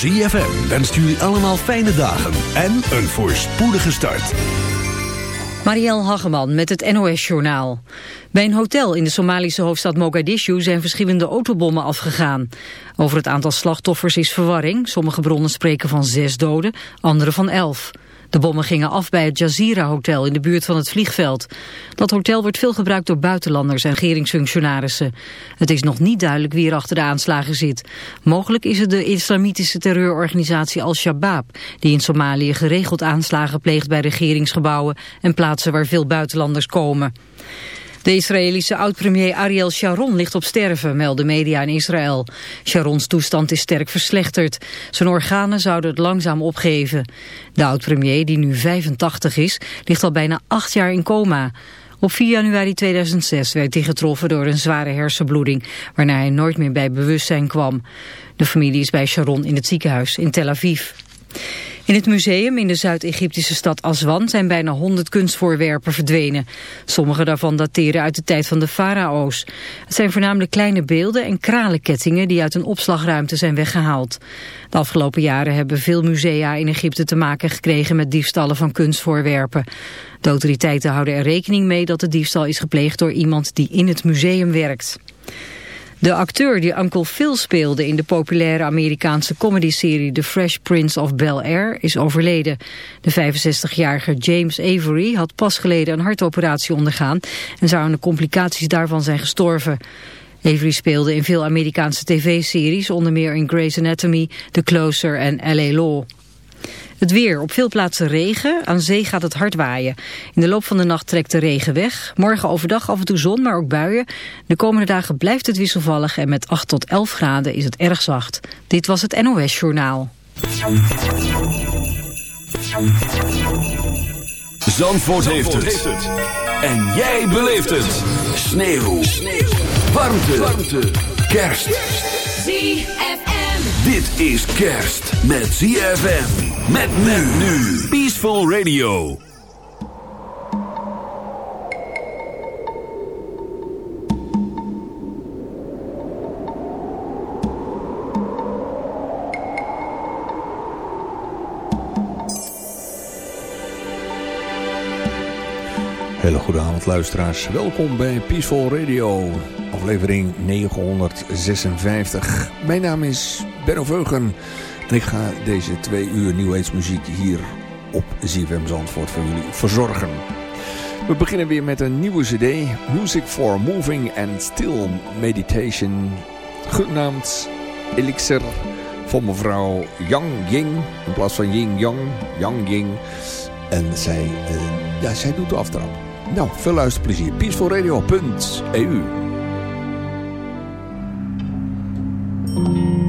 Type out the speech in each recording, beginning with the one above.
ZFM wenst jullie allemaal fijne dagen en een voorspoedige start. Marielle Hageman met het NOS-journaal. Bij een hotel in de Somalische hoofdstad Mogadishu zijn verschillende autobommen afgegaan. Over het aantal slachtoffers is verwarring. Sommige bronnen spreken van zes doden, andere van elf. De bommen gingen af bij het Jazeera Hotel in de buurt van het vliegveld. Dat hotel wordt veel gebruikt door buitenlanders en regeringsfunctionarissen. Het is nog niet duidelijk wie er achter de aanslagen zit. Mogelijk is het de islamitische terreurorganisatie Al-Shabaab... die in Somalië geregeld aanslagen pleegt bij regeringsgebouwen... en plaatsen waar veel buitenlanders komen. De Israëlische oud-premier Ariel Sharon ligt op sterven, melden media in Israël. Sharons toestand is sterk verslechterd. Zijn organen zouden het langzaam opgeven. De oud-premier, die nu 85 is, ligt al bijna acht jaar in coma. Op 4 januari 2006 werd hij getroffen door een zware hersenbloeding, waarna hij nooit meer bij bewustzijn kwam. De familie is bij Sharon in het ziekenhuis in Tel Aviv. In het museum in de Zuid-Egyptische stad Aswan zijn bijna 100 kunstvoorwerpen verdwenen. Sommige daarvan dateren uit de tijd van de farao's. Het zijn voornamelijk kleine beelden en kralenkettingen die uit een opslagruimte zijn weggehaald. De afgelopen jaren hebben veel musea in Egypte te maken gekregen met diefstallen van kunstvoorwerpen. De autoriteiten houden er rekening mee dat de diefstal is gepleegd door iemand die in het museum werkt. De acteur die Uncle Phil speelde in de populaire Amerikaanse comedyserie The Fresh Prince of Bel-Air is overleden. De 65-jarige James Avery had pas geleden een hartoperatie ondergaan en zou aan de complicaties daarvan zijn gestorven. Avery speelde in veel Amerikaanse tv-series, onder meer in Grey's Anatomy, The Closer en L.A. Law. Het weer. Op veel plaatsen regen. Aan zee gaat het hard waaien. In de loop van de nacht trekt de regen weg. Morgen overdag af en toe zon, maar ook buien. De komende dagen blijft het wisselvallig en met 8 tot 11 graden is het erg zacht. Dit was het NOS Journaal. Zandvoort, heeft, het. En jij beleeft het. Sneeuw. Sneeuw. Warmte. Warmte. Kerst. ZFM. Dit is kerst met ZFM. Met men nu. Peaceful Radio. Hele goede avond luisteraars. Welkom bij Peaceful Radio, aflevering 956. Mijn naam is Benno Veugen en ik ga deze twee uur New muziek hier op ZFM Zandvoort voor jullie verzorgen. We beginnen weer met een nieuwe cd, Music for Moving and Still Meditation, genaamd Elixir van mevrouw Yang Ying, in plaats van Ying Yang, Yang Ying. En zij, uh, ja, zij doet de aftrap. Nou, veel luisterplezier. peacefulradio.eu Thank you.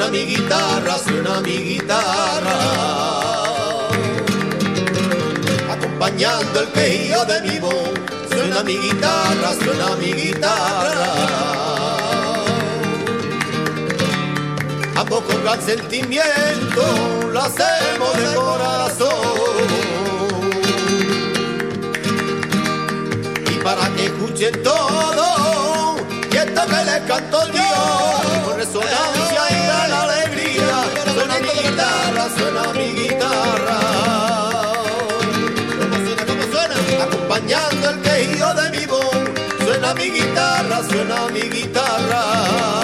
Suena mi guitarra, suena mi guitarra. Acompañando el quejío de mi voz, suena mi guitarra, suena mi guitarra. Ambos con gran sentimiento, lo hacemos de corazón. para que escuchen todo. Canto yo, con resonancia y gran alegría, suena mi guitarra, suena mi guitarra. ¿Cómo suena, cómo suena? Acompañando el quejío de mi voz, suena mi guitarra, suena mi guitarra.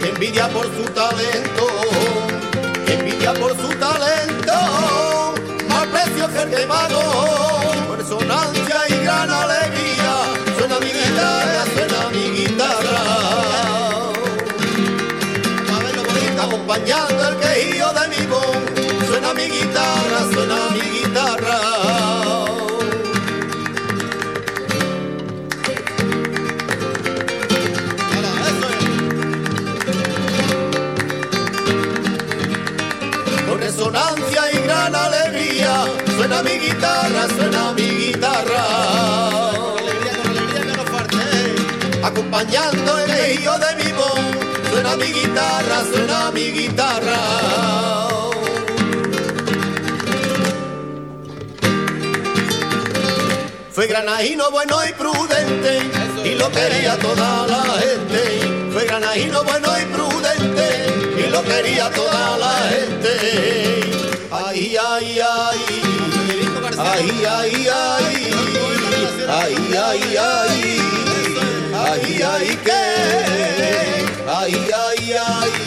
Envidia por su talento, envidia por su talento, más precio que el que pagó, resonancia y gran alegría, suena mi guitarra, suena mi guitarra. A verlo bonito, acompañando el quejío de mi voz, suena mi guitarra, suena mi guitarra. bañando el río de mi voz. Suena mi guitarra, suena mi guitarra. Fue granadino bueno y prudente y lo quería toda la gente. Fue granadino bueno y prudente y lo quería toda la gente. Ay, ay, ay. Ay, ay, ay. Ay, ay, ay. Ay, ay, que, ay, ay, ay,